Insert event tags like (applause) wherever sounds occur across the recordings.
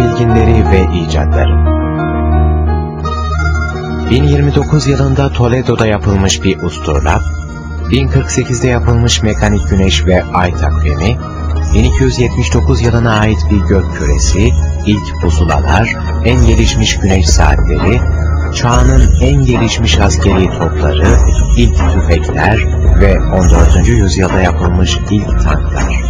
bilginleri ve icatları. 1029 yılında Toledo'da yapılmış bir usturlap, 1048'de yapılmış mekanik güneş ve ay takvimi, 1279 yılına ait bir gök küresi, ilk pusulalar, en gelişmiş güneş saatleri, çağının en gelişmiş askeri topları, ilk tüfekler ve 14. yüzyılda yapılmış ilk tanklar.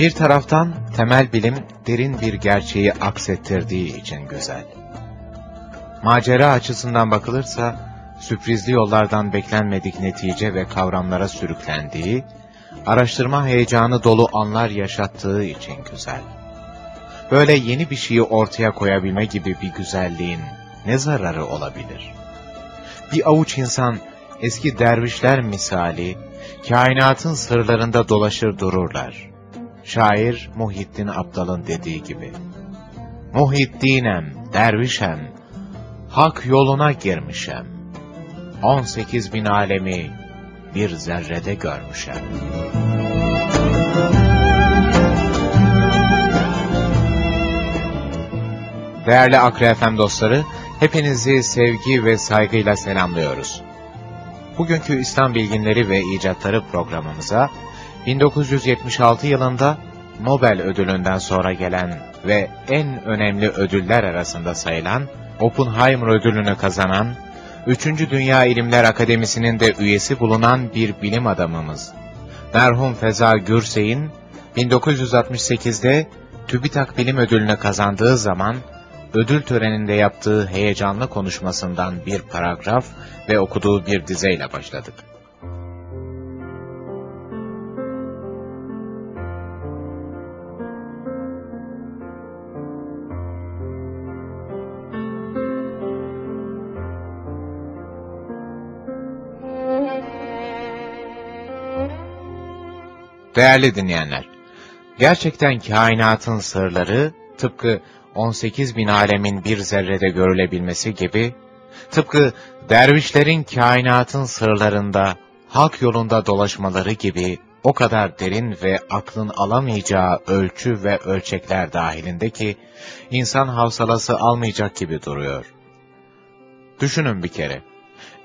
Bir taraftan temel bilim derin bir gerçeği aksettirdiği için güzel. Macera açısından bakılırsa, sürprizli yollardan beklenmedik netice ve kavramlara sürüklendiği, araştırma heyecanı dolu anlar yaşattığı için güzel. Böyle yeni bir şeyi ortaya koyabilme gibi bir güzelliğin ne zararı olabilir? Bir avuç insan eski dervişler misali, kainatın sırlarında dolaşır dururlar. Şair Muhittin Abdal'ın dediği gibi. Muhiddinem, dervişem, hak yoluna girmişem. 18 bin alemi bir zerrede görmüşem. Değerli Akre dostları, hepinizi sevgi ve saygıyla selamlıyoruz. Bugünkü İslam Bilginleri ve İcatları programımıza 1976 yılında Nobel ödülünden sonra gelen ve en önemli ödüller arasında sayılan Oppenheimer ödülünü kazanan, 3. Dünya İlimler Akademisi'nin de üyesi bulunan bir bilim adamımız. Merhum Feza Gürsey'in 1968'de TÜBİTAK Bilim Ödülünü kazandığı zaman ödül töreninde yaptığı heyecanlı konuşmasından bir paragraf ve okuduğu bir dizeyle başladık. Değerli dinleyenler, gerçekten kainatın sırları tıpkı 18 bin alemin bir zerrede görülebilmesi gibi, tıpkı dervişlerin kainatın sırlarında, hak yolunda dolaşmaları gibi o kadar derin ve aklın alamayacağı ölçü ve ölçekler dahilinde ki, insan havsalası almayacak gibi duruyor. Düşünün bir kere,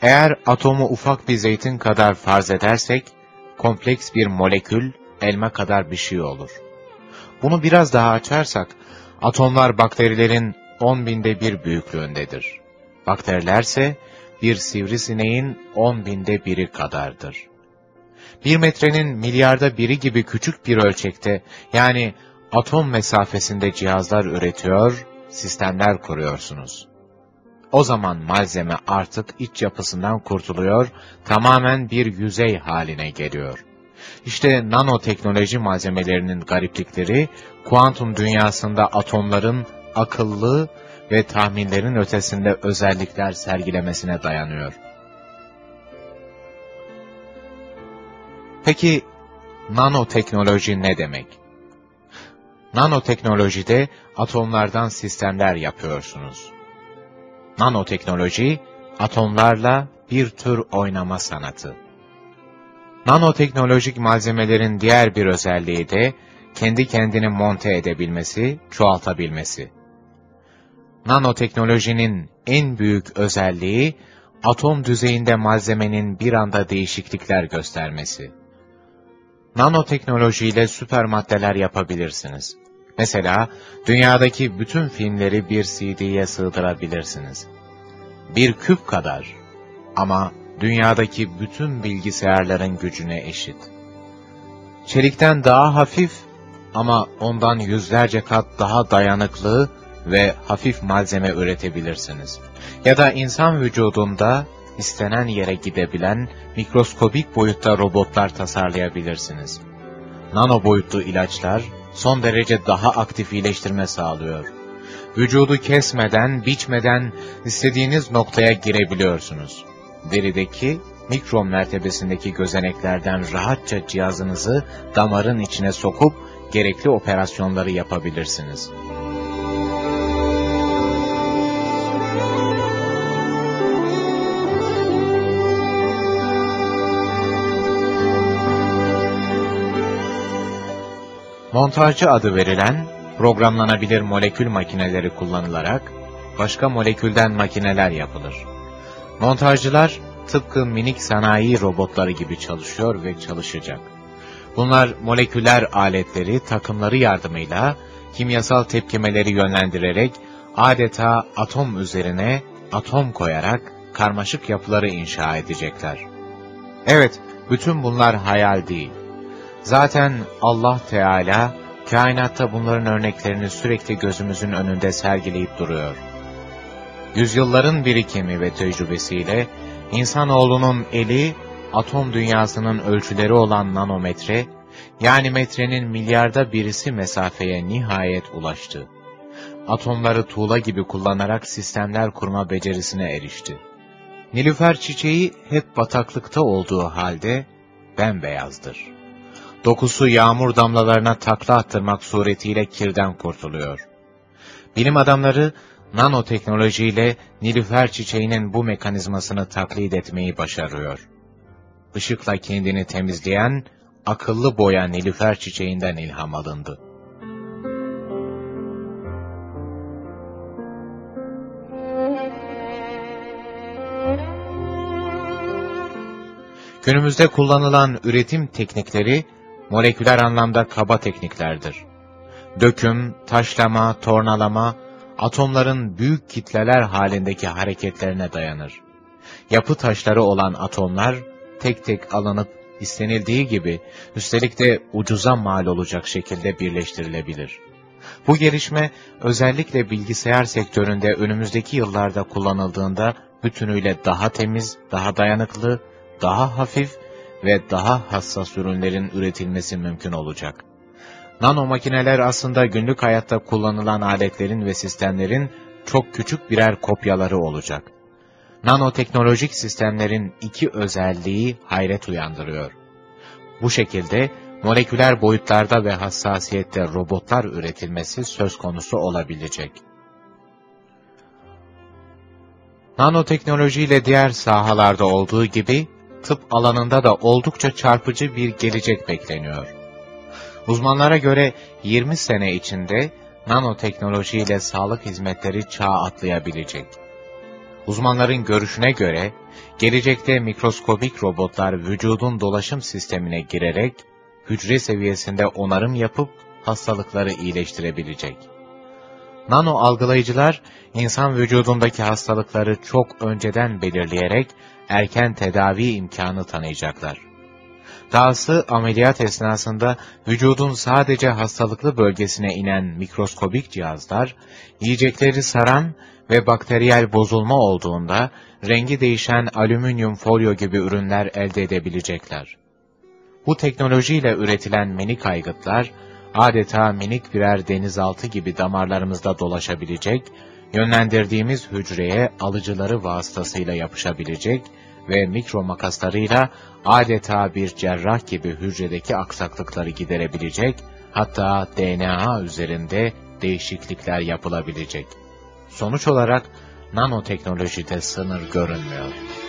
eğer atomu ufak bir zeytin kadar farz edersek, kompleks bir molekül, elma kadar bir şey olur. Bunu biraz daha açarsak, atomlar bakterilerin on binde bir büyüklüğündedir. Bakterilerse bir sivrisineğin on binde biri kadardır. Bir metrenin milyarda biri gibi küçük bir ölçekte, yani atom mesafesinde cihazlar üretiyor, sistemler kuruyorsunuz. O zaman malzeme artık iç yapısından kurtuluyor, tamamen bir yüzey haline geliyor. İşte nanoteknoloji malzemelerinin gariplikleri, kuantum dünyasında atomların akıllı ve tahminlerin ötesinde özellikler sergilemesine dayanıyor. Peki, nanoteknoloji ne demek? Nanoteknolojide atomlardan sistemler yapıyorsunuz. Nanoteknoloji, atomlarla bir tür oynama sanatı. Nanoteknolojik malzemelerin diğer bir özelliği de, kendi kendini monte edebilmesi, çoğaltabilmesi. Nanoteknolojinin en büyük özelliği, atom düzeyinde malzemenin bir anda değişiklikler göstermesi. Nanoteknolojiyle süper maddeler yapabilirsiniz. Mesela, dünyadaki bütün filmleri bir CD'ye sığdırabilirsiniz. Bir küp kadar ama dünyadaki bütün bilgisayarların gücüne eşit. Çelikten daha hafif ama ondan yüzlerce kat daha dayanıklı ve hafif malzeme üretebilirsiniz. Ya da insan vücudunda istenen yere gidebilen mikroskobik boyutta robotlar tasarlayabilirsiniz. Nano boyutlu ilaçlar son derece daha aktif iyileştirme sağlıyor. Vücudu kesmeden, biçmeden istediğiniz noktaya girebiliyorsunuz. Derideki mikron mertebesindeki gözeneklerden rahatça cihazınızı damarın içine sokup gerekli operasyonları yapabilirsiniz. Montajcı adı verilen programlanabilir molekül makineleri kullanılarak başka molekülden makineler yapılır. Montajcılar tıpkı minik sanayi robotları gibi çalışıyor ve çalışacak. Bunlar moleküler aletleri, takımları yardımıyla kimyasal tepkimeleri yönlendirerek adeta atom üzerine atom koyarak karmaşık yapıları inşa edecekler. Evet, bütün bunlar hayal değil. Zaten Allah Teala kainatta bunların örneklerini sürekli gözümüzün önünde sergileyip duruyor. Yüzyılların birikimi ve tecrübesiyle insanoğlunun eli atom dünyasının ölçüleri olan nanometre, yani metrenin milyarda birisi mesafeye nihayet ulaştı. Atomları tuğla gibi kullanarak sistemler kurma becerisine erişti. Nilüfer çiçeği hep bataklıkta olduğu halde bembeyazdır. Dokusu yağmur damlalarına takla attırmak suretiyle kirden kurtuluyor. Bilim adamları nanoteknolojiyle Nilüfer çiçeğinin bu mekanizmasını taklit etmeyi başarıyor. Işıkla kendini temizleyen akıllı boya Nilüfer çiçeğinden ilham alındı. Günümüzde kullanılan üretim teknikleri moleküler anlamda kaba tekniklerdir. Döküm, taşlama, tornalama, atomların büyük kitleler halindeki hareketlerine dayanır. Yapı taşları olan atomlar tek tek alınıp istenildiği gibi üstelik de ucuza mal olacak şekilde birleştirilebilir. Bu gelişme özellikle bilgisayar sektöründe önümüzdeki yıllarda kullanıldığında bütünüyle daha temiz, daha dayanıklı, daha hafif ve daha hassas ürünlerin üretilmesi mümkün olacak. Nano makineler aslında günlük hayatta kullanılan aletlerin ve sistemlerin çok küçük birer kopyaları olacak. Nanoteknolojik sistemlerin iki özelliği hayret uyandırıyor. Bu şekilde moleküler boyutlarda ve hassasiyette robotlar üretilmesi söz konusu olabilecek. Nanoteknoloji ile diğer sahalarda olduğu gibi, tıp alanında da oldukça çarpıcı bir gelecek bekleniyor. Uzmanlara göre 20 sene içinde nanoteknoloji ile sağlık hizmetleri çağ atlayabilecek. Uzmanların görüşüne göre, gelecekte mikroskobik robotlar vücudun dolaşım sistemine girerek, hücre seviyesinde onarım yapıp hastalıkları iyileştirebilecek. Nano algılayıcılar, insan vücudundaki hastalıkları çok önceden belirleyerek erken tedavi imkanı tanıyacaklar. Dahası ameliyat esnasında vücudun sadece hastalıklı bölgesine inen mikroskobik cihazlar, yiyecekleri saran ve bakteriyel bozulma olduğunda rengi değişen alüminyum folyo gibi ürünler elde edebilecekler. Bu teknolojiyle üretilen minik aygıtlar, adeta minik birer denizaltı gibi damarlarımızda dolaşabilecek, yönlendirdiğimiz hücreye alıcıları vasıtasıyla yapışabilecek ve mikro makaslarıyla adeta bir cerrah gibi hücredeki aksaklıkları giderebilecek, hatta DNA üzerinde değişiklikler yapılabilecek. Sonuç olarak nanoteknolojide sınır görünmüyor.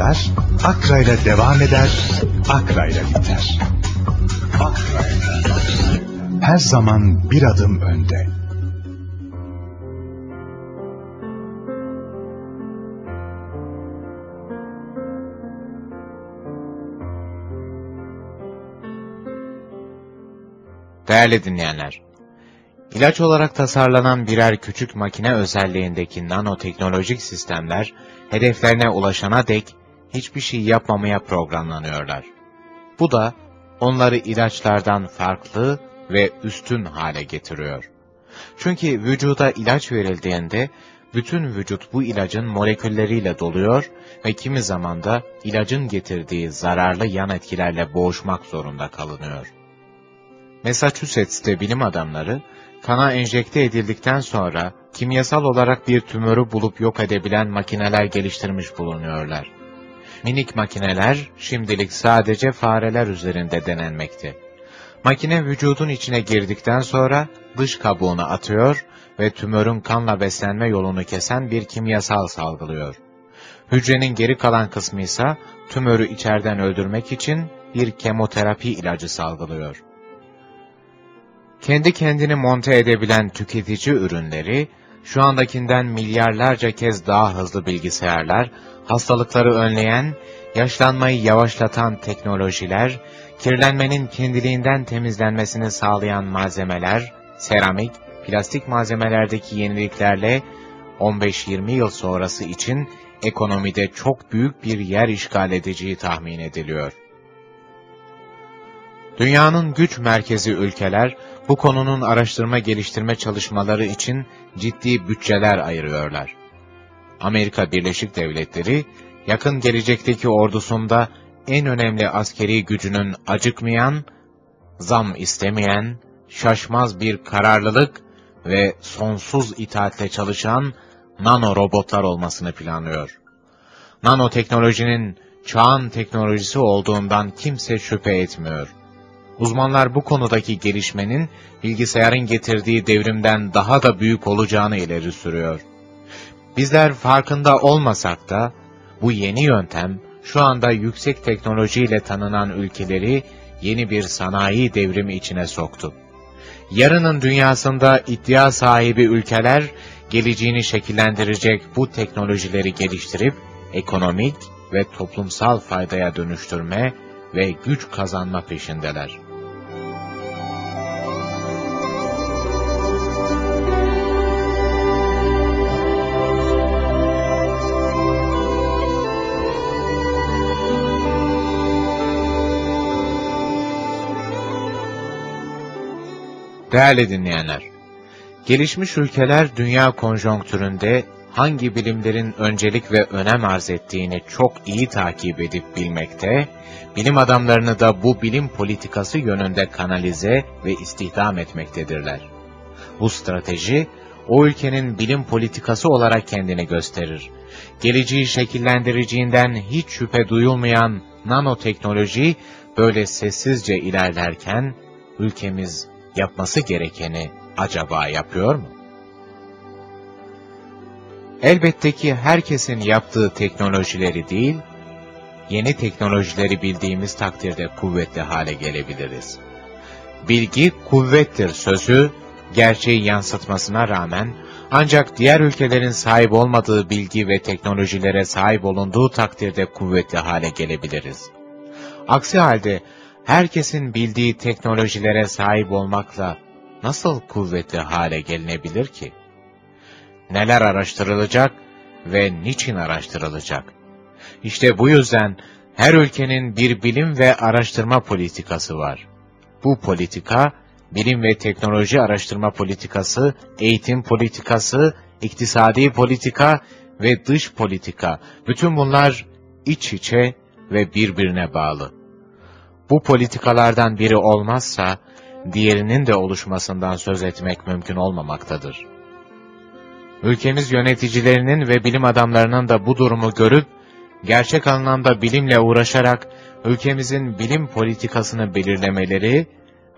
Başlar, Akra'yla devam eder, Akra'yla biter. Akra'yla. Her zaman bir adım önde. Değerli dinleyenler, ilaç olarak tasarlanan birer küçük makine özelliğindeki nanoteknolojik sistemler, hedeflerine ulaşana dek hiçbir şey yapmamaya programlanıyorlar. Bu da onları ilaçlardan farklı ve üstün hale getiriyor. Çünkü vücuda ilaç verildiğinde bütün vücut bu ilacın molekülleriyle doluyor ve kimi zaman da ilacın getirdiği zararlı yan etkilerle boğuşmak zorunda kalınıyor. Massachusetts'te bilim adamları, kana enjekte edildikten sonra kimyasal olarak bir tümörü bulup yok edebilen makineler geliştirmiş bulunuyorlar. Minik makineler şimdilik sadece fareler üzerinde denenmekte. Makine vücudun içine girdikten sonra dış kabuğunu atıyor ve tümörün kanla beslenme yolunu kesen bir kimyasal salgılıyor. Hücrenin geri kalan kısmı ise tümörü içeriden öldürmek için bir kemoterapi ilacı salgılıyor. Kendi kendini monte edebilen tüketici ürünleri, şu andakinden milyarlarca kez daha hızlı bilgisayarlar, hastalıkları önleyen, yaşlanmayı yavaşlatan teknolojiler, kirlenmenin kendiliğinden temizlenmesini sağlayan malzemeler, seramik, plastik malzemelerdeki yeniliklerle 15-20 yıl sonrası için ekonomide çok büyük bir yer işgal edeceği tahmin ediliyor. Dünyanın güç merkezi ülkeler, bu konunun araştırma geliştirme çalışmaları için ciddi bütçeler ayırıyorlar. Amerika Birleşik Devletleri, yakın gelecekteki ordusunda en önemli askeri gücünün acıkmayan, zam istemeyen, şaşmaz bir kararlılık ve sonsuz itaatle çalışan nano robotlar olmasını planlıyor. Nanoteknolojinin çağın teknolojisi olduğundan kimse şüphe etmiyor. Uzmanlar bu konudaki gelişmenin bilgisayarın getirdiği devrimden daha da büyük olacağını ileri sürüyor. Bizler farkında olmasak da bu yeni yöntem şu anda yüksek teknolojiyle tanınan ülkeleri yeni bir sanayi devrimi içine soktu. Yarının dünyasında iddia sahibi ülkeler geleceğini şekillendirecek bu teknolojileri geliştirip ekonomik ve toplumsal faydaya dönüştürme ve güç kazanma peşindeler. Değerli dinleyenler, gelişmiş ülkeler dünya konjonktüründe hangi bilimlerin öncelik ve önem arz ettiğini çok iyi takip edip bilmekte, bilim adamlarını da bu bilim politikası yönünde kanalize ve istihdam etmektedirler. Bu strateji, o ülkenin bilim politikası olarak kendini gösterir. Geleceği şekillendireceğinden hiç şüphe duyulmayan nanoteknoloji böyle sessizce ilerlerken, ülkemiz yapması gerekeni acaba yapıyor mu? Elbette ki herkesin yaptığı teknolojileri değil, yeni teknolojileri bildiğimiz takdirde kuvvetli hale gelebiliriz. Bilgi kuvvettir sözü, gerçeği yansıtmasına rağmen, ancak diğer ülkelerin sahip olmadığı bilgi ve teknolojilere sahip olunduğu takdirde kuvvetli hale gelebiliriz. Aksi halde, herkesin bildiği teknolojilere sahip olmakla nasıl kuvvetli hale gelinebilir ki? Neler araştırılacak ve niçin araştırılacak? İşte bu yüzden her ülkenin bir bilim ve araştırma politikası var. Bu politika, bilim ve teknoloji araştırma politikası, eğitim politikası, iktisadi politika ve dış politika, bütün bunlar iç içe ve birbirine bağlı. Bu politikalardan biri olmazsa, diğerinin de oluşmasından söz etmek mümkün olmamaktadır. Ülkemiz yöneticilerinin ve bilim adamlarının da bu durumu görüp, gerçek anlamda bilimle uğraşarak ülkemizin bilim politikasını belirlemeleri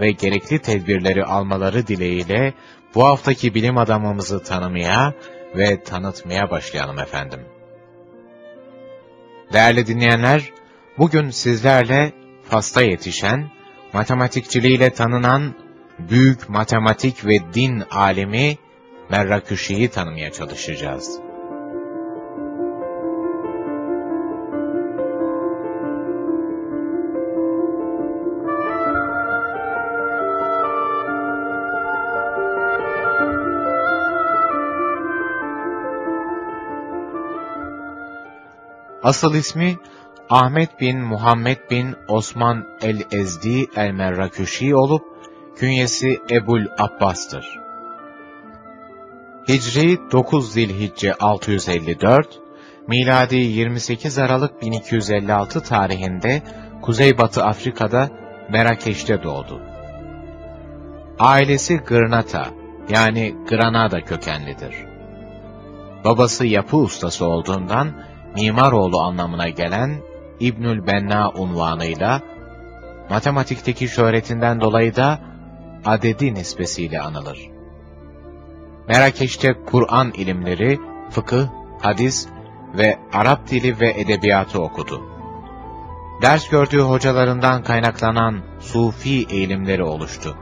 ve gerekli tedbirleri almaları dileğiyle bu haftaki bilim adamımızı tanımaya ve tanıtmaya başlayalım efendim. Değerli dinleyenler, bugün sizlerle Fas'ta yetişen, matematikçiliğiyle tanınan büyük matematik ve din alemi Merraküşi'yi tanımaya çalışacağız. Asıl ismi Ahmet bin Muhammed bin Osman el-Ezdi el-Merraküşi olup, künyesi Ebul Abbas'tır. Hicri 9 Zilhicce 654, miladi 28 Aralık 1256 tarihinde Kuzeybatı Afrika'da Merakeş'te doğdu. Ailesi Gırnata yani Granada kökenlidir. Babası yapı ustası olduğundan Mimaroğlu anlamına gelen İbnül Benna unvanıyla, matematikteki şöhretinden dolayı da adedi nispesiyle anılır. Merakeş'te Kur'an ilimleri, fıkıh, hadis ve Arap dili ve edebiyatı okudu. Ders gördüğü hocalarından kaynaklanan sufi eğilimleri oluştu.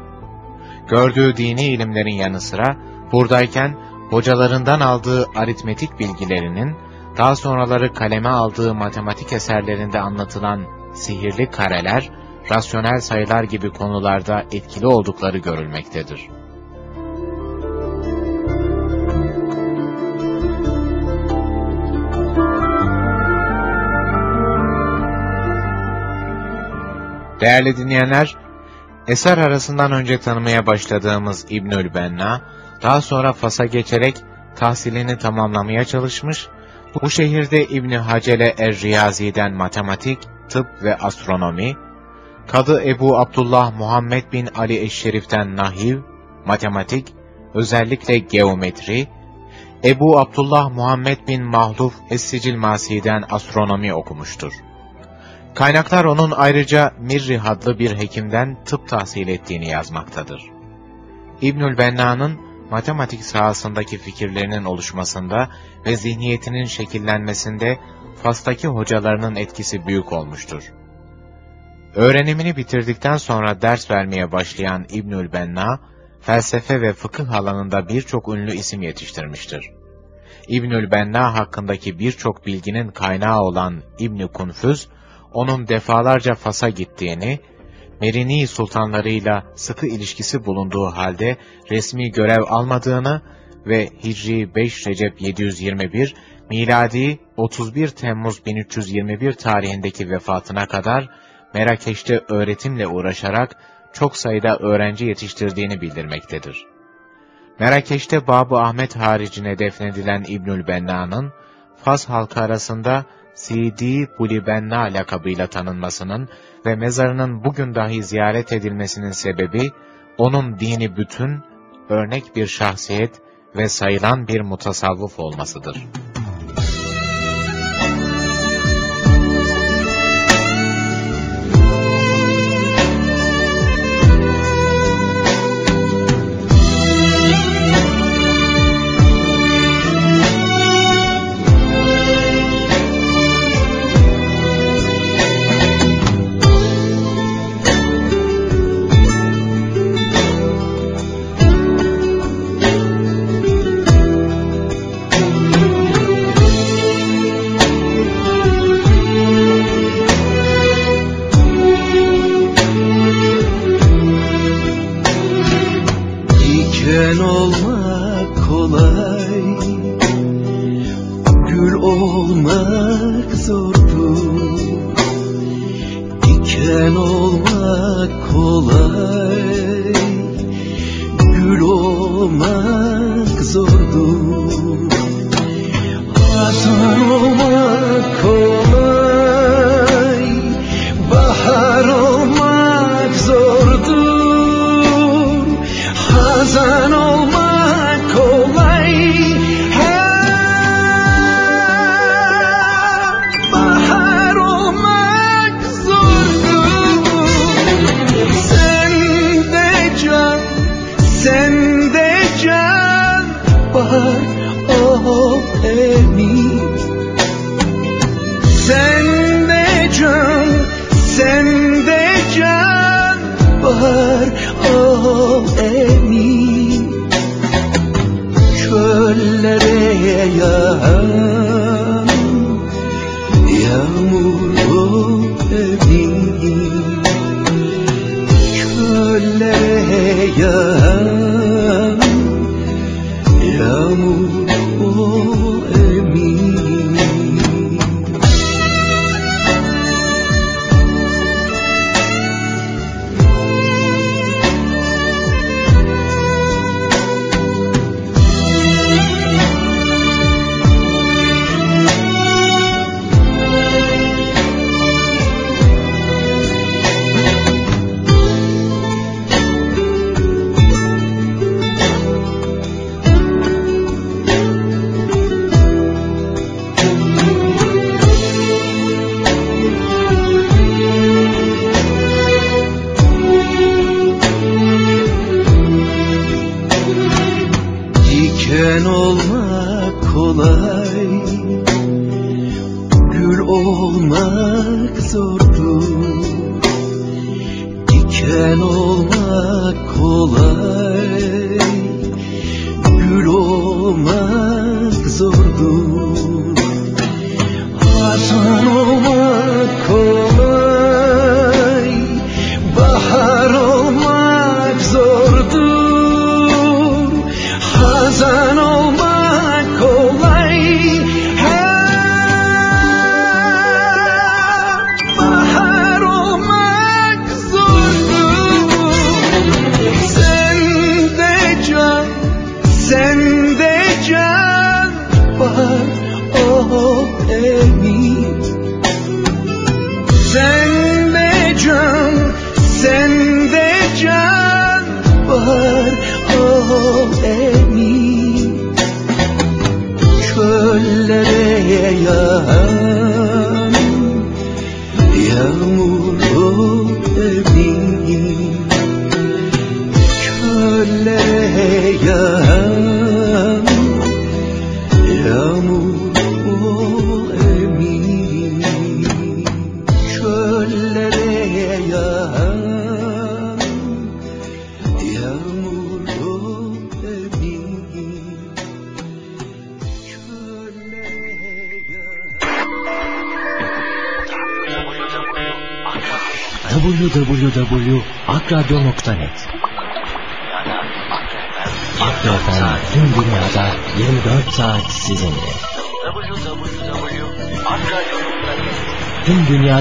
Gördüğü dini ilimlerin yanı sıra buradayken hocalarından aldığı aritmetik bilgilerinin daha sonraları kaleme aldığı matematik eserlerinde anlatılan sihirli kareler, rasyonel sayılar gibi konularda etkili oldukları görülmektedir. Değerli dinleyenler, eser arasından önce tanımaya başladığımız İbnül Benna, daha sonra Fas'a geçerek tahsilini tamamlamaya çalışmış bu şehirde İbni Hacele Er-Riyazi'den matematik, tıp ve astronomi, Kadı Ebu Abdullah Muhammed bin Ali Eşşerif'ten nahiv, matematik, özellikle geometri, Ebu Abdullah Muhammed bin Mahluf Es-Sicil Masi'den astronomi okumuştur. Kaynaklar onun ayrıca Mirri adlı bir hekimden tıp tahsil ettiğini yazmaktadır. İbnül Benna'nın matematik sahasındaki fikirlerinin oluşmasında ve zihniyetinin şekillenmesinde Fas'taki hocalarının etkisi büyük olmuştur. Öğrenimini bitirdikten sonra ders vermeye başlayan İbnül Benna, felsefe ve fıkıh alanında birçok ünlü isim yetiştirmiştir. İbnül Benna hakkındaki birçok bilginin kaynağı olan İbn Kunfüz, onun defalarca Fas'a gittiğini Merini sultanlarıyla sıkı ilişkisi bulunduğu halde resmi görev almadığını ve Hicri 5 Recep 721, miladi 31 Temmuz 1321 tarihindeki vefatına kadar Merakeş'te öğretimle uğraşarak çok sayıda öğrenci yetiştirdiğini bildirmektedir. Merakeş'te Babı Ahmet haricine defnedilen İbnül Benna'nın, Fas halkı arasında Sidi Bulibenna lakabıyla tanınmasının ve mezarının bugün dahi ziyaret edilmesinin sebebi, onun dini bütün, örnek bir şahsiyet ve sayılan bir mutasavvuf olmasıdır. yeah.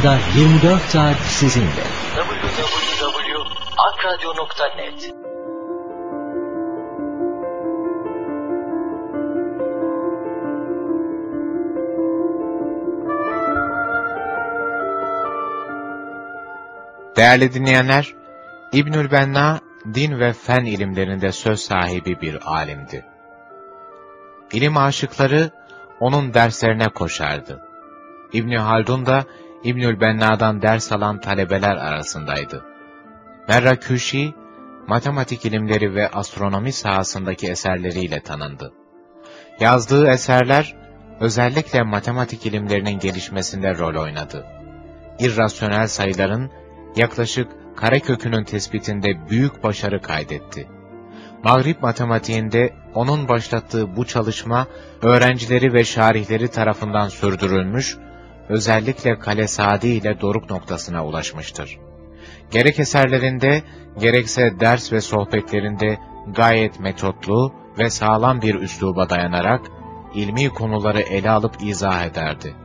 Dünyada 24 saat sizinle. www.akradyo.net Değerli dinleyenler, İbnül Benna, din ve fen ilimlerinde söz sahibi bir alimdi. İlim aşıkları onun derslerine koşardı. İbni Haldun da İbnül Benna'dan ders alan talebeler arasındaydı. Merraküşi, matematik ilimleri ve astronomi sahasındaki eserleriyle tanındı. Yazdığı eserler, özellikle matematik ilimlerinin gelişmesinde rol oynadı. İrrasyonel sayıların yaklaşık karekökünün tespitinde büyük başarı kaydetti. Mağrip matematiğinde onun başlattığı bu çalışma öğrencileri ve şarihleri tarafından sürdürülmüş, özellikle Kale Sadi ile doruk noktasına ulaşmıştır. Gerek eserlerinde, gerekse ders ve sohbetlerinde gayet metotlu ve sağlam bir üsluba dayanarak ilmi konuları ele alıp izah ederdi.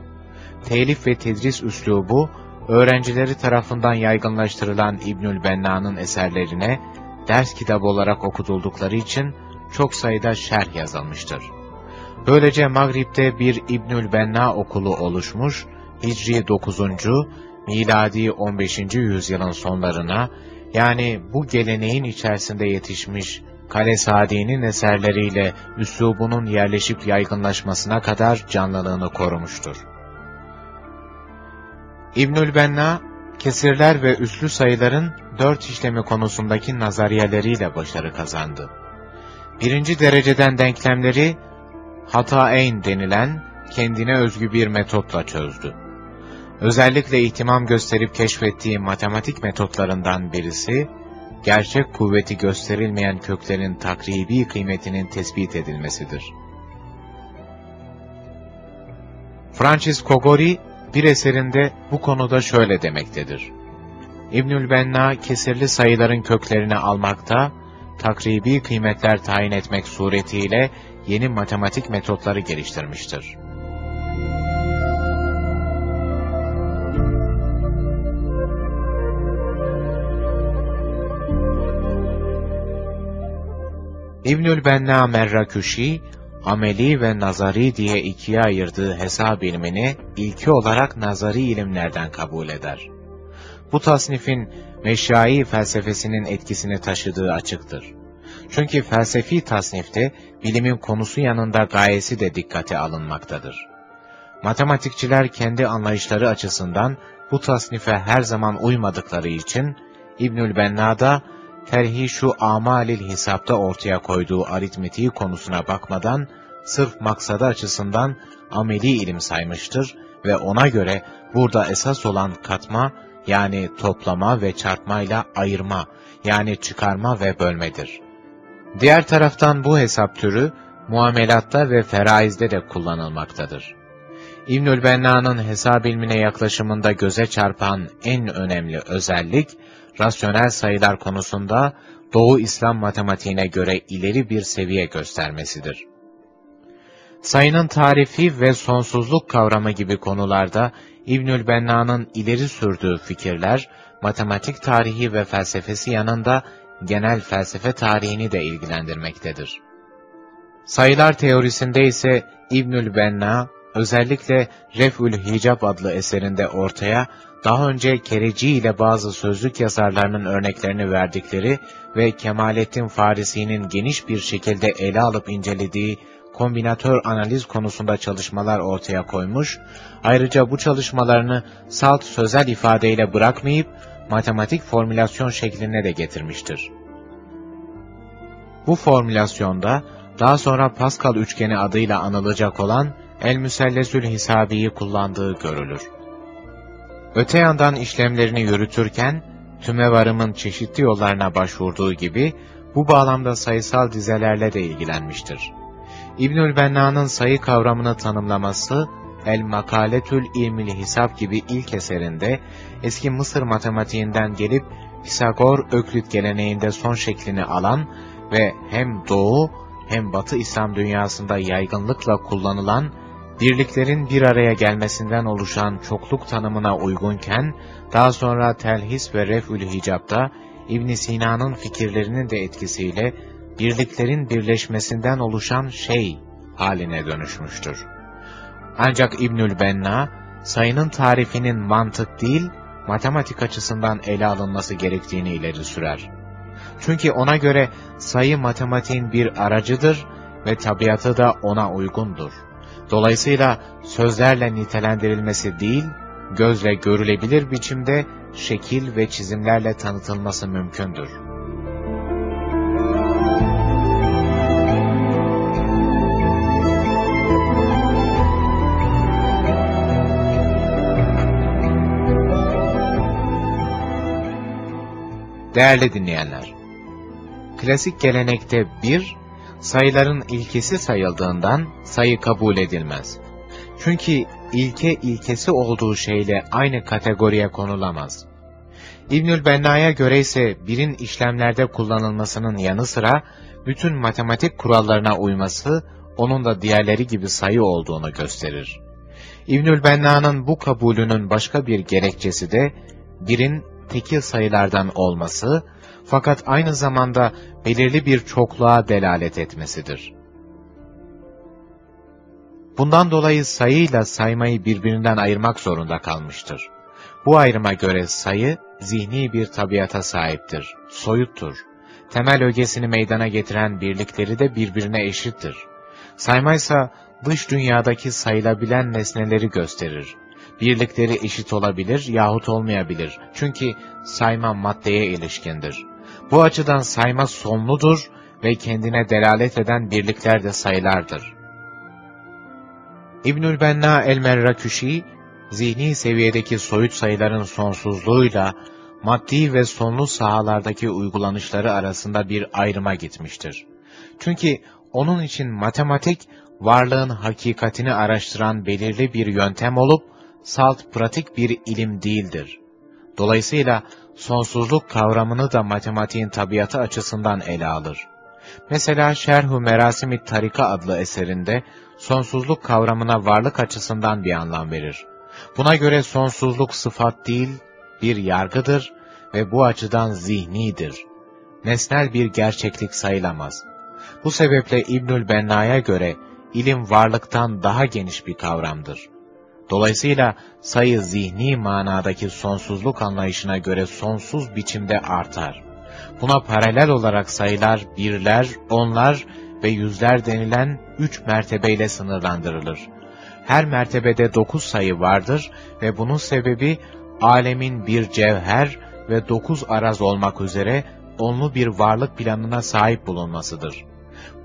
Telif ve tedris üslubu, öğrencileri tarafından yaygınlaştırılan İbnül Benna'nın eserlerine ders kitabı olarak okutuldukları için çok sayıda şerh yazılmıştır. Böylece Maghrib'de bir İbnül Benna okulu oluşmuş, Hicri 9. miladi 15. yüzyılın sonlarına, yani bu geleneğin içerisinde yetişmiş Kale Sadi'nin eserleriyle üslubunun yerleşip yaygınlaşmasına kadar canlılığını korumuştur. İbnül Benna, kesirler ve üslü sayıların dört işlemi konusundaki nazariyeleriyle başarı kazandı. Birinci dereceden denklemleri hataeyn denilen kendine özgü bir metotla çözdü. Özellikle ihtimam gösterip keşfettiği matematik metotlarından birisi, gerçek kuvveti gösterilmeyen köklerin takribi kıymetinin tespit edilmesidir. Francis Kogori bir eserinde bu konuda şöyle demektedir. İbnül Benna kesirli sayıların köklerini almakta, takribi kıymetler tayin etmek suretiyle yeni matematik metotları geliştirmiştir. İbnül Benna Merraküşi, ameli ve nazari diye ikiye ayırdığı hesap ilmini ilki olarak nazari ilimlerden kabul eder. Bu tasnifin meşai felsefesinin etkisini taşıdığı açıktır. Çünkü felsefi tasnifte bilimin konusu yanında gayesi de dikkate alınmaktadır. Matematikçiler kendi anlayışları açısından bu tasnife her zaman uymadıkları için İbnül Benna'da terhi şu amalil hesapta ortaya koyduğu aritmetiği konusuna bakmadan sırf maksadı açısından ameli ilim saymıştır ve ona göre burada esas olan katma yani toplama ve çarpmayla ayırma yani çıkarma ve bölmedir. Diğer taraftan bu hesap türü muamelatta ve feraizde de kullanılmaktadır. İbnül Benna'nın hesap ilmine yaklaşımında göze çarpan en önemli özellik, rasyonel sayılar konusunda Doğu İslam matematiğine göre ileri bir seviye göstermesidir. Sayının tarifi ve sonsuzluk kavramı gibi konularda İbnül Benna'nın ileri sürdüğü fikirler, matematik tarihi ve felsefesi yanında genel felsefe tarihini de ilgilendirmektedir. Sayılar teorisinde ise İbnül Benna, özellikle Ref'ül Hicab adlı eserinde ortaya, daha önce Kereci ile bazı sözlük yazarlarının örneklerini verdikleri ve Kemalettin Farisi'nin geniş bir şekilde ele alıp incelediği kombinatör analiz konusunda çalışmalar ortaya koymuş, ayrıca bu çalışmalarını salt sözel ifadeyle bırakmayıp, matematik formülasyon şekline de getirmiştir. Bu formülasyonda, daha sonra Pascal üçgeni adıyla anılacak olan El-Müsellesül Hisabi'yi kullandığı görülür. Öte yandan işlemlerini yürütürken, tümevarımın çeşitli yollarına başvurduğu gibi, bu bağlamda sayısal dizelerle de ilgilenmiştir. İbnül Benna'nın sayı kavramını tanımlaması, El Makaletül İlmil Hisap gibi ilk eserinde, eski Mısır matematiğinden gelip, Pisagor Öklit geleneğinde son şeklini alan ve hem Doğu hem Batı İslam dünyasında yaygınlıkla kullanılan, birliklerin bir araya gelmesinden oluşan çokluk tanımına uygunken, daha sonra Telhis ve Ref'ül Hicab'da İbn Sina'nın fikirlerinin de etkisiyle birliklerin birleşmesinden oluşan şey haline dönüşmüştür. Ancak İbnül Benna, sayının tarifinin mantık değil, matematik açısından ele alınması gerektiğini ileri sürer. Çünkü ona göre sayı matematiğin bir aracıdır ve tabiatı da ona uygundur. Dolayısıyla sözlerle nitelendirilmesi değil, gözle görülebilir biçimde şekil ve çizimlerle tanıtılması mümkündür. Değerli dinleyenler, klasik gelenekte bir, sayıların ilkesi sayıldığından sayı kabul edilmez. Çünkü ilke ilkesi olduğu şeyle aynı kategoriye konulamaz. İbnül Benna'ya göre ise birin işlemlerde kullanılmasının yanı sıra bütün matematik kurallarına uyması onun da diğerleri gibi sayı olduğunu gösterir. İbnül Benna'nın bu kabulünün başka bir gerekçesi de birin tekil sayılardan olması fakat aynı zamanda belirli bir çokluğa delalet etmesidir. Bundan dolayı sayıyla saymayı birbirinden ayırmak zorunda kalmıştır. Bu ayrıma göre sayı, zihni bir tabiata sahiptir, soyuttur. Temel ögesini meydana getiren birlikleri de birbirine eşittir. Saymaysa dış dünyadaki sayılabilen nesneleri gösterir. Birlikleri eşit olabilir yahut olmayabilir. Çünkü sayma maddeye ilişkindir. Bu açıdan sayma sonludur ve kendine delalet eden birlikler de sayılardır. İbnül Benna el-Merraküşi, zihni seviyedeki soyut sayıların sonsuzluğuyla maddi ve sonlu sahalardaki uygulanışları arasında bir ayrıma gitmiştir. Çünkü onun için matematik, varlığın hakikatini araştıran belirli bir yöntem olup, salt pratik bir ilim değildir. Dolayısıyla sonsuzluk kavramını da matematiğin tabiatı açısından ele alır. Mesela Şerhu Merasimi Tarika adlı eserinde sonsuzluk kavramına varlık açısından bir anlam verir. Buna göre sonsuzluk sıfat değil, bir yargıdır ve bu açıdan zihnidir. Nesnel bir gerçeklik sayılamaz. Bu sebeple İbnül Benna'ya göre ilim varlıktan daha geniş bir kavramdır. Dolayısıyla sayı zihni manadaki sonsuzluk anlayışına göre sonsuz biçimde artar. Buna paralel olarak sayılar birler, onlar ve yüzler denilen üç mertebeyle sınırlandırılır. Her mertebede dokuz sayı vardır ve bunun sebebi alemin bir cevher ve dokuz araz olmak üzere onlu bir varlık planına sahip bulunmasıdır.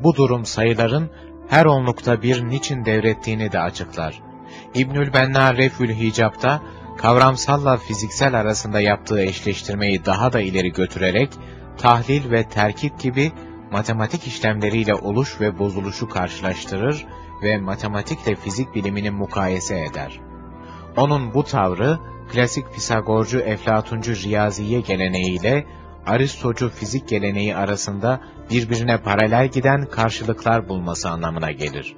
Bu durum sayıların her onlukta bir niçin devrettiğini de açıklar. İbnül Benna Refül Hicap'ta kavramsalla fiziksel arasında yaptığı eşleştirmeyi daha da ileri götürerek tahlil ve terkip gibi matematik işlemleriyle oluş ve bozuluşu karşılaştırır ve matematikle fizik bilimini mukayese eder. Onun bu tavrı, klasik Pisagorcu Eflatuncu Riyaziye geleneğiyle Aristocu fizik geleneği arasında birbirine paralel giden karşılıklar bulması anlamına gelir.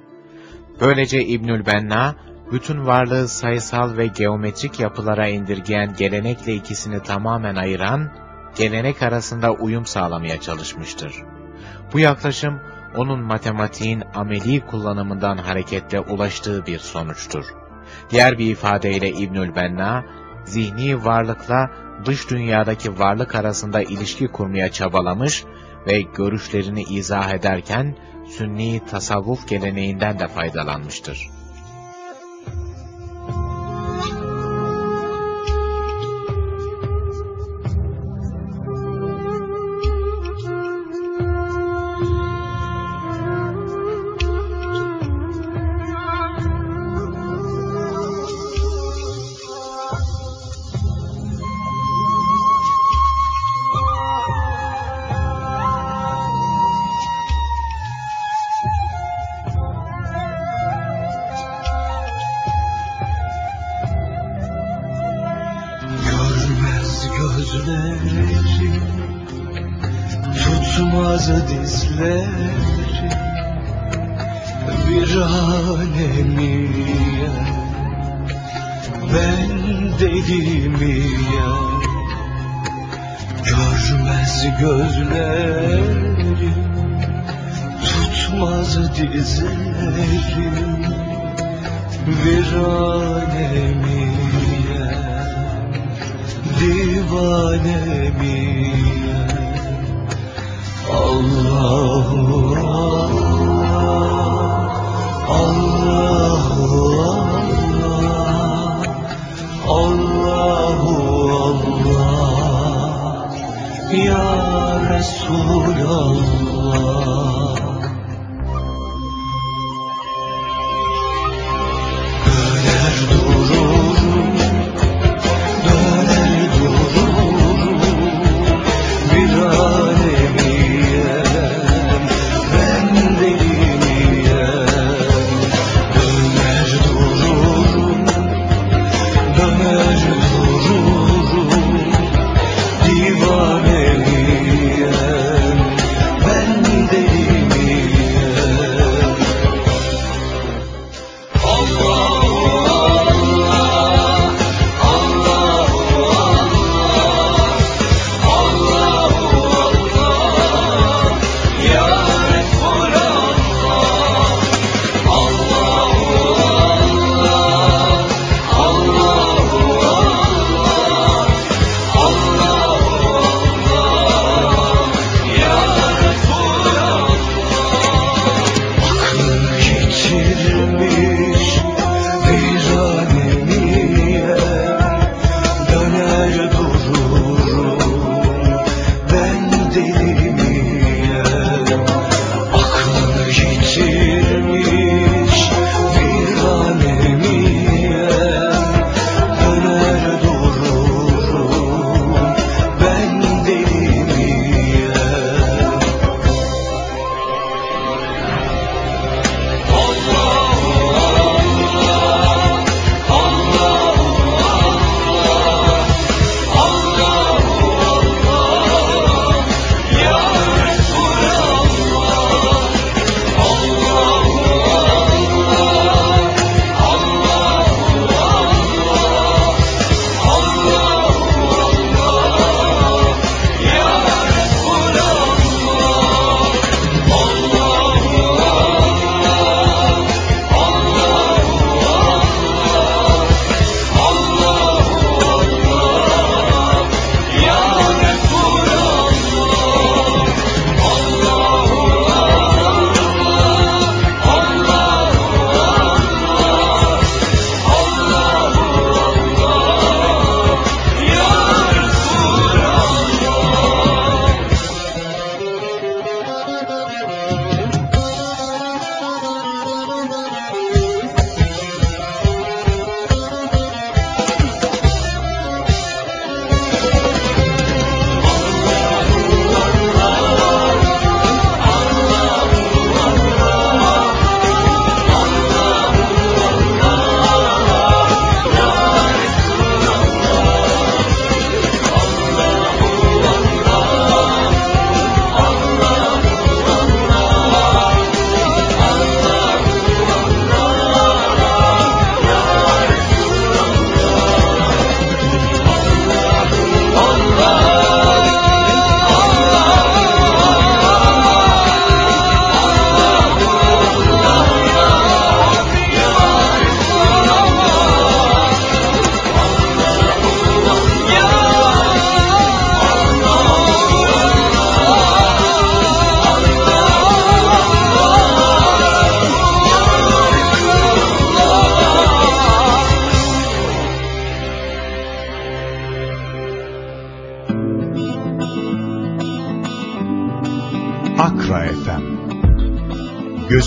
Böylece İbnül Benna, bütün varlığı sayısal ve geometrik yapılara indirgeyen gelenekle ikisini tamamen ayıran, gelenek arasında uyum sağlamaya çalışmıştır. Bu yaklaşım, onun matematiğin ameli kullanımından hareketle ulaştığı bir sonuçtur. Diğer bir ifadeyle İbnül Benna, zihni varlıkla dış dünyadaki varlık arasında ilişki kurmaya çabalamış ve görüşlerini izah ederken sünni tasavvuf geleneğinden de faydalanmıştır. Bir alemiye? Allahu Allah, Allahu Allah, Allahu Allah, Ya Resulallah.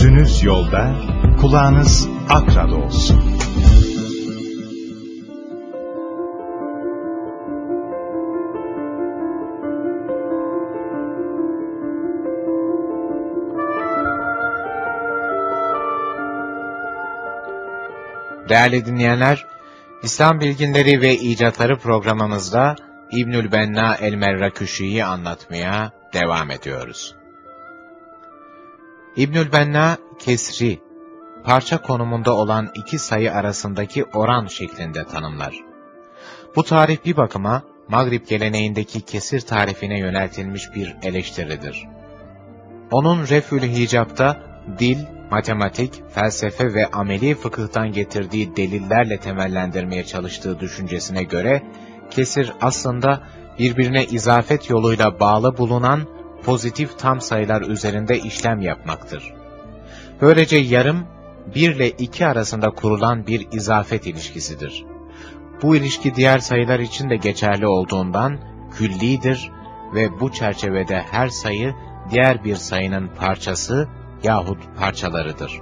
Gözünüz yolda, kulağınız Akra'da olsun. Değerli dinleyenler, İslam Bilginleri ve İcatları programımızda İbnül Benna el-Merraküşi'yi anlatmaya devam ediyoruz. İbnül Benna, kesri, parça konumunda olan iki sayı arasındaki oran şeklinde tanımlar. Bu tarif bir bakıma, Magrib geleneğindeki kesir tarifine yöneltilmiş bir eleştiridir. Onun Refül Hicap'ta dil, matematik, felsefe ve ameli fıkıhtan getirdiği delillerle temellendirmeye çalıştığı düşüncesine göre, kesir aslında birbirine izafet yoluyla bağlı bulunan pozitif tam sayılar üzerinde işlem yapmaktır. Böylece yarım, 1 ile 2 arasında kurulan bir izafet ilişkisidir. Bu ilişki diğer sayılar için de geçerli olduğundan küllidir ve bu çerçevede her sayı diğer bir sayının parçası yahut parçalarıdır.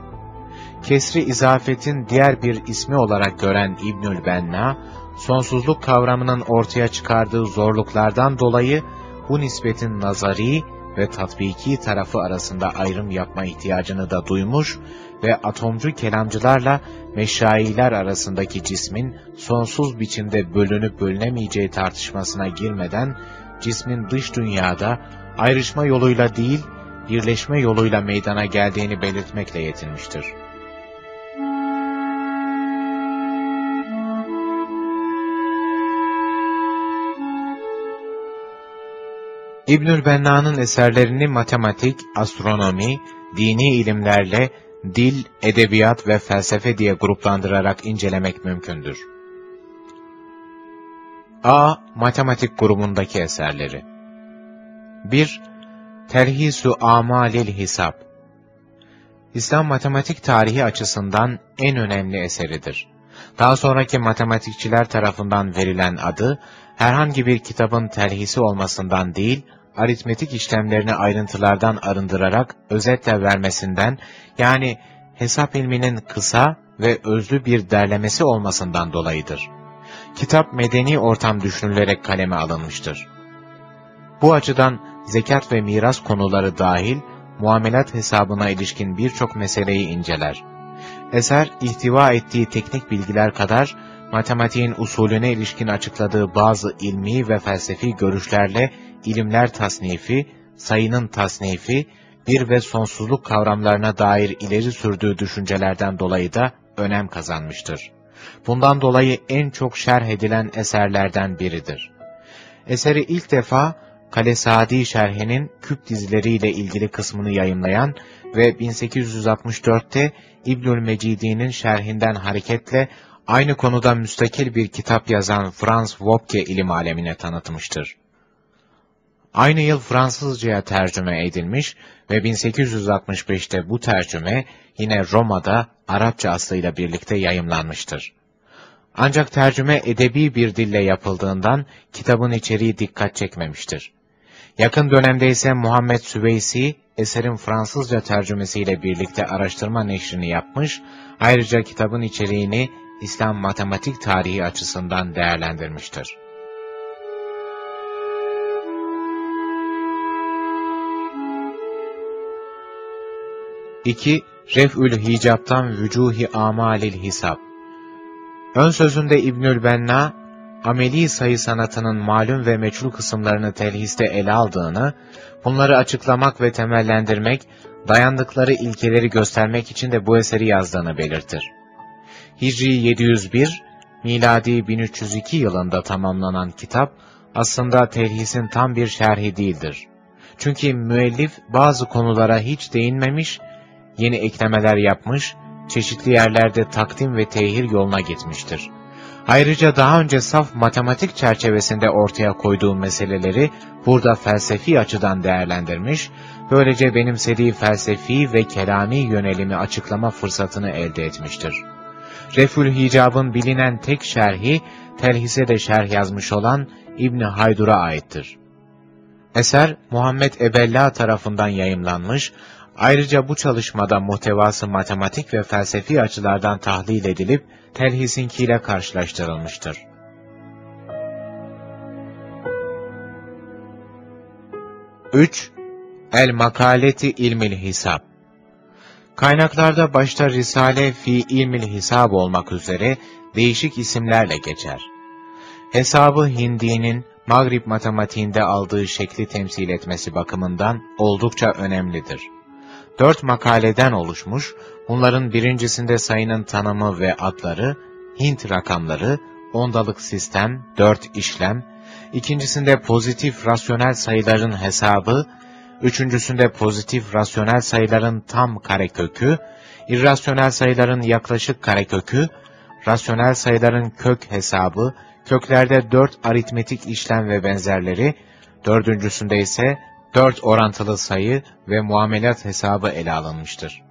Kesri izafetin diğer bir ismi olarak gören İbnül Benna, sonsuzluk kavramının ortaya çıkardığı zorluklardan dolayı bu nispetin nazari ve tatbiki tarafı arasında ayrım yapma ihtiyacını da duymuş ve atomcu kelamcılarla meşayiler arasındaki cismin sonsuz biçimde bölünüp bölünemeyeceği tartışmasına girmeden, cismin dış dünyada ayrışma yoluyla değil, birleşme yoluyla meydana geldiğini belirtmekle yetinmiştir. İbnül Benna'nın eserlerini matematik, astronomi, dini ilimlerle dil, edebiyat ve felsefe diye gruplandırarak incelemek mümkündür. A. Matematik grubundaki eserleri 1. Terhisu Amalil Hisab İslam matematik tarihi açısından en önemli eseridir. Daha sonraki matematikçiler tarafından verilen adı, herhangi bir kitabın telhisi olmasından değil, aritmetik işlemlerini ayrıntılardan arındırarak özetle vermesinden, yani hesap ilminin kısa ve özlü bir derlemesi olmasından dolayıdır. Kitap medeni ortam düşünülerek kaleme alınmıştır. Bu açıdan zekat ve miras konuları dahil, muamelat hesabına ilişkin birçok meseleyi inceler. Eser, ihtiva ettiği teknik bilgiler kadar, matematiğin usulüne ilişkin açıkladığı bazı ilmi ve felsefi görüşlerle ilimler tasnifi, sayının tasnifi, bir ve sonsuzluk kavramlarına dair ileri sürdüğü düşüncelerden dolayı da önem kazanmıştır. Bundan dolayı en çok şerh edilen eserlerden biridir. Eseri ilk defa Kale Saadi şerhinin küp dizileriyle ilgili kısmını yayımlayan ve 1864'te İbnül Mecidi'nin şerhinden hareketle aynı konuda müstakil bir kitap yazan Franz Wopke ilim alemine tanıtmıştır. Aynı yıl Fransızcaya tercüme edilmiş ve 1865'te bu tercüme yine Roma'da Arapça aslıyla birlikte yayımlanmıştır. Ancak tercüme edebi bir dille yapıldığından kitabın içeriği dikkat çekmemiştir. Yakın dönemde ise Muhammed Süveysi, eserin Fransızca tercümesiyle birlikte araştırma neşrini yapmış, ayrıca kitabın içeriğini İslam matematik tarihi açısından değerlendirmiştir. İki, Ref'ül Hicap'tan Vücuhi Amalil Hisab Ön sözünde İbnül Benna, ameli sayı sanatının malum ve meçhul kısımlarını telhiste ele aldığını, bunları açıklamak ve temellendirmek, dayandıkları ilkeleri göstermek için de bu eseri yazdığını belirtir. Hicri 701, miladi 1302 yılında tamamlanan kitap, aslında telhisin tam bir şerhi değildir. Çünkü müellif bazı konulara hiç değinmemiş, yeni eklemeler yapmış, çeşitli yerlerde takdim ve tehir yoluna gitmiştir. Ayrıca daha önce saf matematik çerçevesinde ortaya koyduğu meseleleri burada felsefi açıdan değerlendirmiş, böylece benimsediği felsefi ve kelami yönelimi açıklama fırsatını elde etmiştir. Refül Hicab'ın bilinen tek şerhi, telhise de şerh yazmış olan İbni Haydur'a aittir. Eser Muhammed Ebella tarafından yayımlanmış, ayrıca bu çalışmada muhtevası matematik ve felsefi açılardan tahlil edilip telhisinkiyle karşılaştırılmıştır. Üç, El Makaleti İlmil Hisab Kaynaklarda başta Risale fi İlmil Hisab olmak üzere değişik isimlerle geçer. Hesabı Hindi'nin Maghrib matematiğinde aldığı şekli temsil etmesi bakımından oldukça önemlidir. Dört makaleden oluşmuş, bunların birincisinde sayının tanımı ve adları, Hint rakamları, ondalık sistem, dört işlem, ikincisinde pozitif rasyonel sayıların hesabı, üçüncüsünde pozitif rasyonel sayıların tam karekökü, irrasyonel sayıların yaklaşık karekökü, rasyonel sayıların kök hesabı, köklerde dört aritmetik işlem ve benzerleri, dördüncüsünde ise dört orantılı sayı ve muamelat hesabı ele alınmıştır.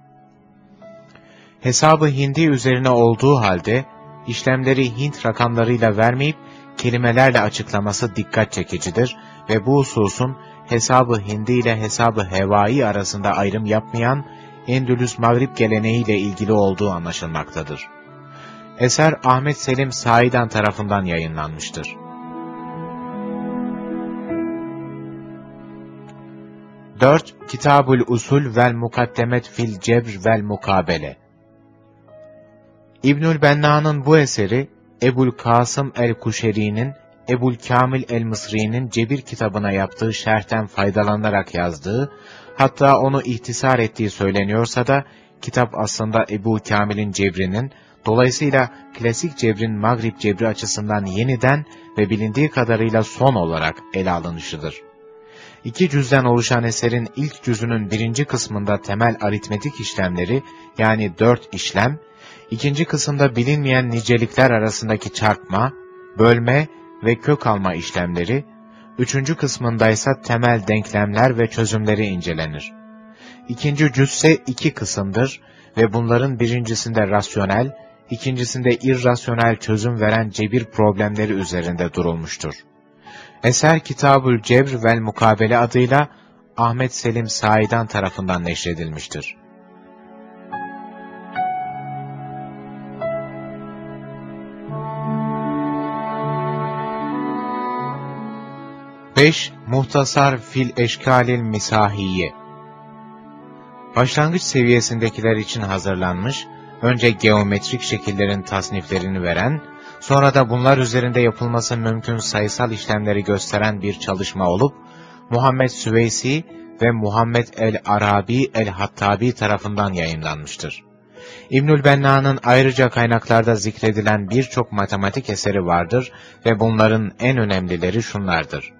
Hesabı hindi üzerine olduğu halde, işlemleri Hint rakamlarıyla vermeyip, kelimelerle açıklaması dikkat çekicidir ve bu hususun hesabı hindi ile hesabı hevai arasında ayrım yapmayan Endülüs Magrib geleneğiyle ilgili olduğu anlaşılmaktadır. Eser Ahmet Selim Saidan tarafından yayınlanmıştır. 4. Kitabul Usul vel Mukaddemet fil Cebr vel Mukabele İbnül Benna'nın bu eseri, Ebul Kasım el-Kuşeri'nin, Ebul Kamil el-Mısri'nin Cebir kitabına yaptığı şerhten faydalanarak yazdığı, hatta onu ihtisar ettiği söyleniyorsa da, kitap aslında Ebu Kamil'in Cebri'nin, dolayısıyla klasik cebrin Magrib cebri açısından yeniden ve bilindiği kadarıyla son olarak ele alınışıdır. İki cüzden oluşan eserin ilk cüzünün birinci kısmında temel aritmetik işlemleri yani dört işlem, ikinci kısımda bilinmeyen nicelikler arasındaki çarpma, bölme ve kök alma işlemleri, üçüncü kısmında ise temel denklemler ve çözümleri incelenir. İkinci cüzse iki kısımdır ve bunların birincisinde rasyonel, ikincisinde irrasyonel çözüm veren cebir problemleri üzerinde durulmuştur. Eser Kitabül Cebr vel Mukabele adıyla Ahmet Selim Saidan tarafından neşredilmiştir. Beş Muhtasar fil eşkalil misahiye Başlangıç seviyesindekiler için hazırlanmış, önce geometrik şekillerin tasniflerini veren, sonra da bunlar üzerinde yapılması mümkün sayısal işlemleri gösteren bir çalışma olup, Muhammed Süveysi ve Muhammed el-Arabi el-Hattabi tarafından yayınlanmıştır. İbnül Benna'nın ayrıca kaynaklarda zikredilen birçok matematik eseri vardır ve bunların en önemlileri şunlardır.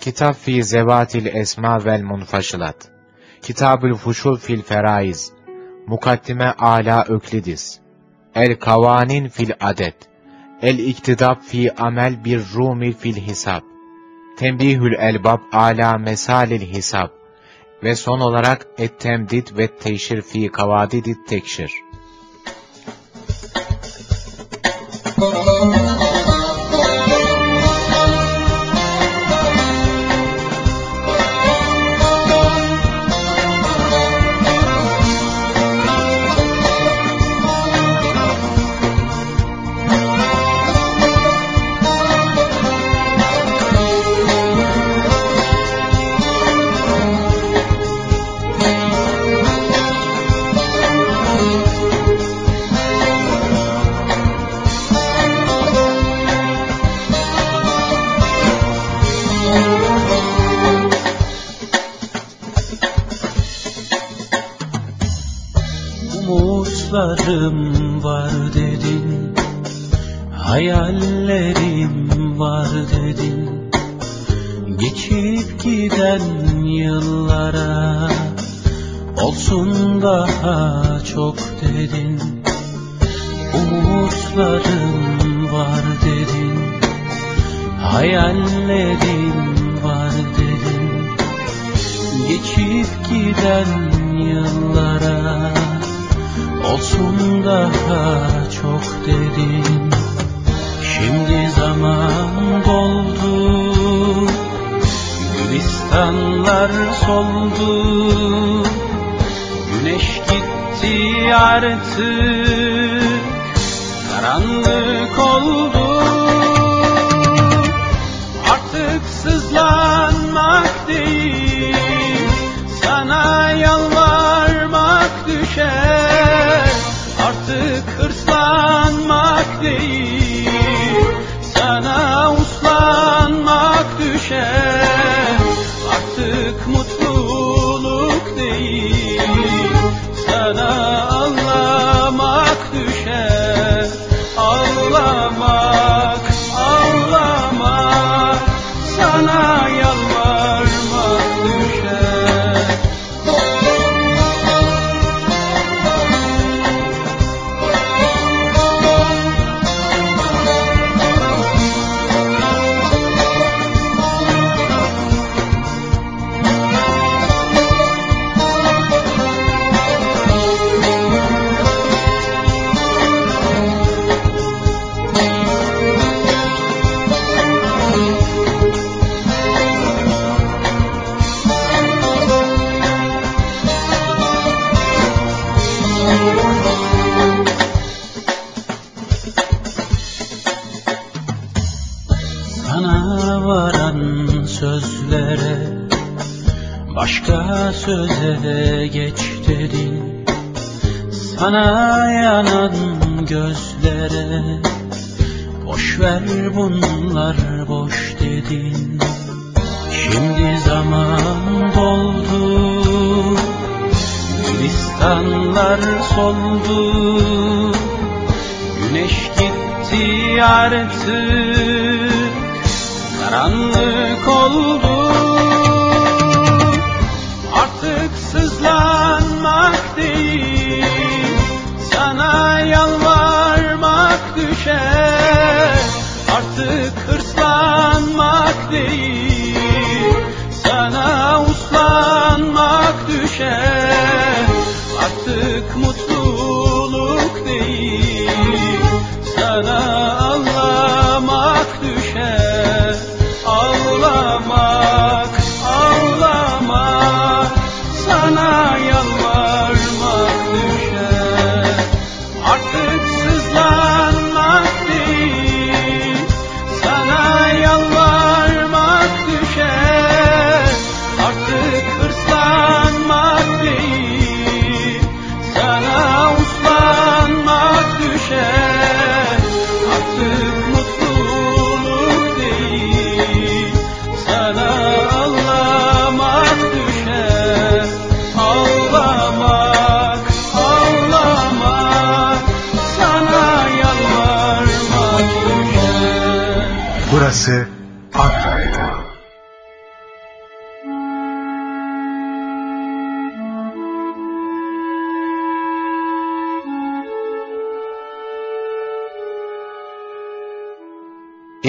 Kitap fi zevatil esma vel munfaşilat, Kitabül fuşul fil feraiz, Mukaddime ala Öklidis, El kavanin fil adet, El iktidab fi amel bir rumi fil hisab, Tembihül elbab ala mesalil hisab ve son olarak et temdid ve teşhir fi kavadidit tekşir. (laughs) to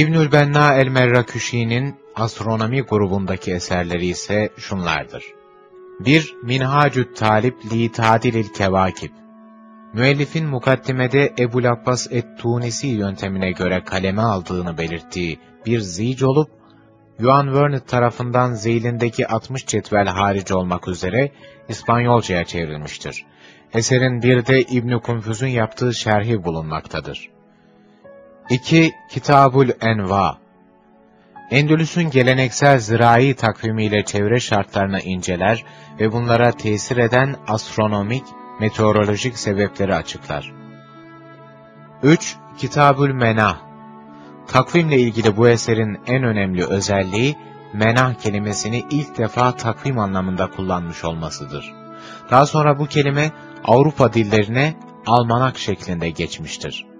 İbnül Benna el-Merraküşi'nin astronomi grubundaki eserleri ise şunlardır. 1. Minhacü't Talip li Tadilil Kevakib Müellifin mukaddimede Ebul Abbas et-Tunisi yöntemine göre kaleme aldığını belirttiği bir zic olup, Yuan Vernet tarafından zilindeki 60 cetvel hariç olmak üzere İspanyolcaya çevrilmiştir. Eserin bir de İbn-i yaptığı şerhi bulunmaktadır. 2. Kitabul Enva Endülüs'ün geleneksel zirai takvimiyle çevre şartlarını inceler ve bunlara tesir eden astronomik, meteorolojik sebepleri açıklar. 3. Kitabül Menah Takvimle ilgili bu eserin en önemli özelliği, menah kelimesini ilk defa takvim anlamında kullanmış olmasıdır. Daha sonra bu kelime Avrupa dillerine almanak şeklinde geçmiştir.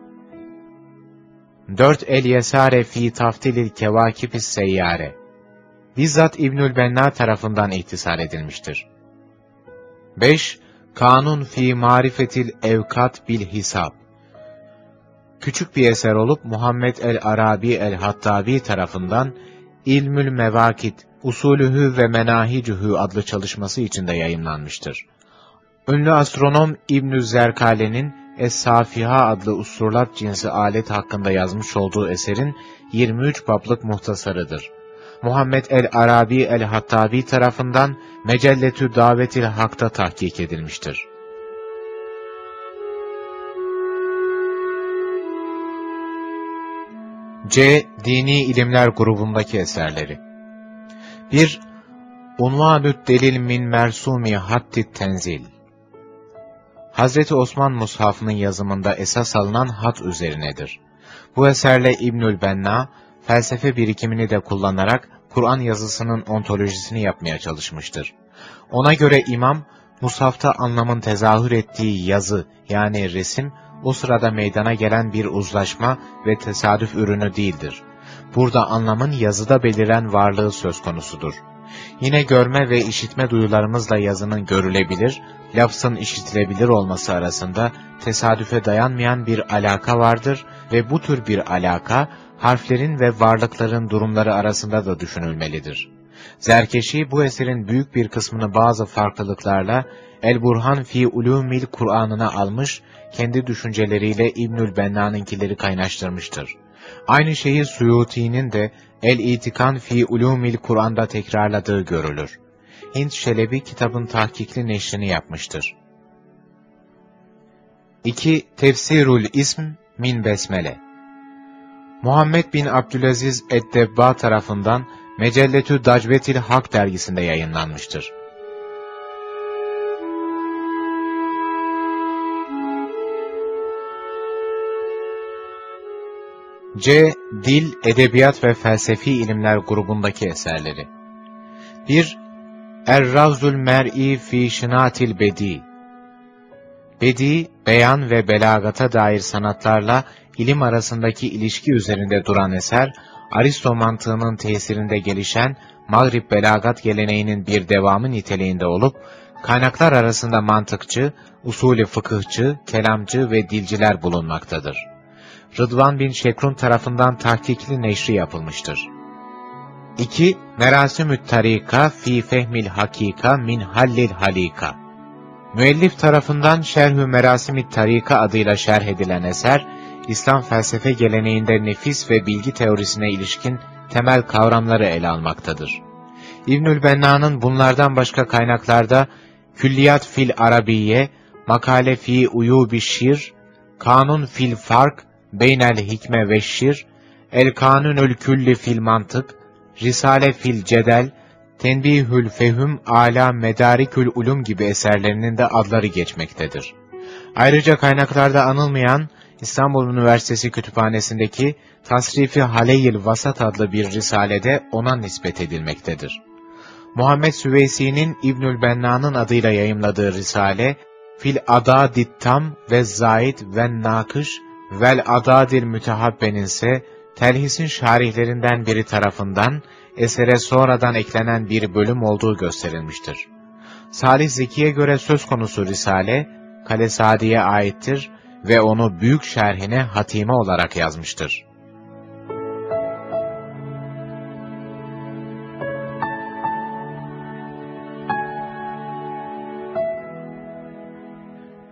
4 El Yesare fi Taftilil Kevakibis Seyyare Bizzat İbnül Benna tarafından ihtisar edilmiştir. 5. Kanun fi Marifetil Evkat bil Hisab Küçük bir eser olup Muhammed el-Arabi el-Hattabi tarafından İlmül Mevakit, Usulühü ve Menahicühü adlı çalışması içinde yayımlanmıştır. Ünlü astronom İbnü Zerkale'nin Es-Safiha adlı usturlap cinsi alet hakkında yazmış olduğu eserin 23 bablık muhtasarıdır. Muhammed el-Arabi el-Hattabi tarafından Mecelletü Davetil Hak'ta tahkik edilmiştir. C. Dini ilimler grubundaki eserleri 1. Unvanü't Delil min Mersumi Hattit Tenzil Hazreti Osman Mushafı'nın yazımında esas alınan hat üzerinedir. Bu eserle İbnül Benna, felsefe birikimini de kullanarak Kur'an yazısının ontolojisini yapmaya çalışmıştır. Ona göre imam, Mushaf'ta anlamın tezahür ettiği yazı yani resim, o sırada meydana gelen bir uzlaşma ve tesadüf ürünü değildir. Burada anlamın yazıda beliren varlığı söz konusudur. Yine görme ve işitme duyularımızla yazının görülebilir, lafzın işitilebilir olması arasında tesadüfe dayanmayan bir alaka vardır ve bu tür bir alaka, harflerin ve varlıkların durumları arasında da düşünülmelidir. Zerkeşi bu eserin büyük bir kısmını bazı farklılıklarla El-Burhan fi Ulumil Kur'an'ına almış, kendi düşünceleriyle İbnül Benna'nınkileri kaynaştırmıştır. Aynı şeyi Suyuti'nin de El-İtikan fi Ulumil Kur'an'da tekrarladığı görülür. Hint Şelebi kitabın tahkikli neşrini yapmıştır. 2. Tefsirul İsm min Besmele Muhammed bin Abdülaziz Eddebba tarafından Mecelletü Dacvetil Hak dergisinde yayınlanmıştır. C. Dil, Edebiyat ve Felsefi İlimler grubundaki eserleri 1. Er-Ravzul Mer'i fi Şınatil Bedi Bedi, beyan ve belagata dair sanatlarla ilim arasındaki ilişki üzerinde duran eser, Aristo mantığının tesirinde gelişen Mağrib belagat geleneğinin bir devamı niteliğinde olup, kaynaklar arasında mantıkçı, usulü fıkıhçı, kelamcı ve dilciler bulunmaktadır. Rıdvan bin Şekrun tarafından tahkikli neşri yapılmıştır. 2. Merasimü't Tarika fi Fehmil Hakika min Hallil Halika Müellif tarafından Şerhü Merasimit Tarika adıyla şerh edilen eser, İslam felsefe geleneğinde nefis ve bilgi teorisine ilişkin temel kavramları ele almaktadır. İbnül Benna'nın bunlardan başka kaynaklarda Külliyat fil Arabiye, Makale fi Uyubi Şir, Kanun fil Fark, Beynel Hikme ve Şir, El Kanunül Külli fil Mantık, Risale fil Cedel, Tenbihül Fehüm Ala Medarikül Ulum gibi eserlerinin de adları geçmektedir. Ayrıca kaynaklarda anılmayan İstanbul Üniversitesi Kütüphanesi'ndeki Tasrifi Haleyil Vasat adlı bir risalede ona nispet edilmektedir. Muhammed Süveysi'nin İbnül Benna'nın adıyla yayımladığı risale, Fil Adadid Tam ve Zaid ve Nakış vel Adadil Mütehabbe'nin ise telhisin şarihlerinden biri tarafından esere sonradan eklenen bir bölüm olduğu gösterilmiştir. Salih Zeki'ye göre söz konusu risale, Kale Sadi'ye aittir ve onu büyük şerhine hatime olarak yazmıştır.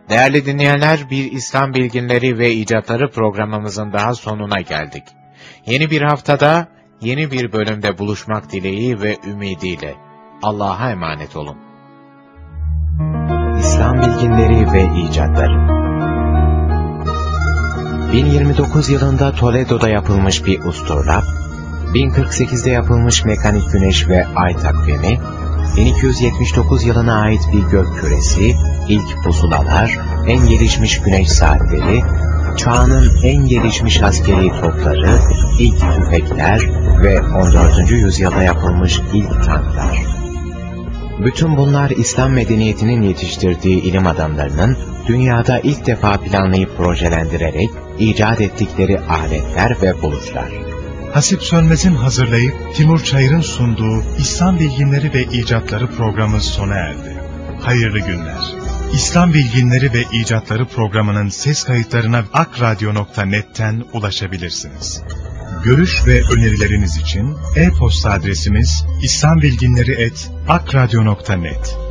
Değerli dinleyenler, bir İslam bilginleri ve icatları programımızın daha sonuna geldik. Yeni bir haftada, yeni bir bölümde buluşmak dileği ve ümidiyle. Allah'a emanet olun. İslam bilginleri ve icatları 1029 yılında Toledo'da yapılmış bir usturlap, 1048'de yapılmış mekanik güneş ve ay takvimi, 1279 yılına ait bir gök küresi, ilk pusulalar, en gelişmiş güneş saatleri, çağının en gelişmiş askeri topları, ilk tüfekler ve 14. yüzyılda yapılmış ilk tanklar. Bütün bunlar İslam medeniyetinin yetiştirdiği ilim adamlarının dünyada ilk defa planlayıp projelendirerek icat ettikleri aletler ve buluşlar. Hasip Sönmez'in hazırlayıp Timur Çayır'ın sunduğu İslam Bilginleri ve İcatları programı sona erdi. Hayırlı günler. İslam Bilginleri ve İcatları programının ses kayıtlarına akradyo.net'ten ulaşabilirsiniz. Görüş ve önerileriniz için e-posta adresimiz islambilginleri.akradyo.net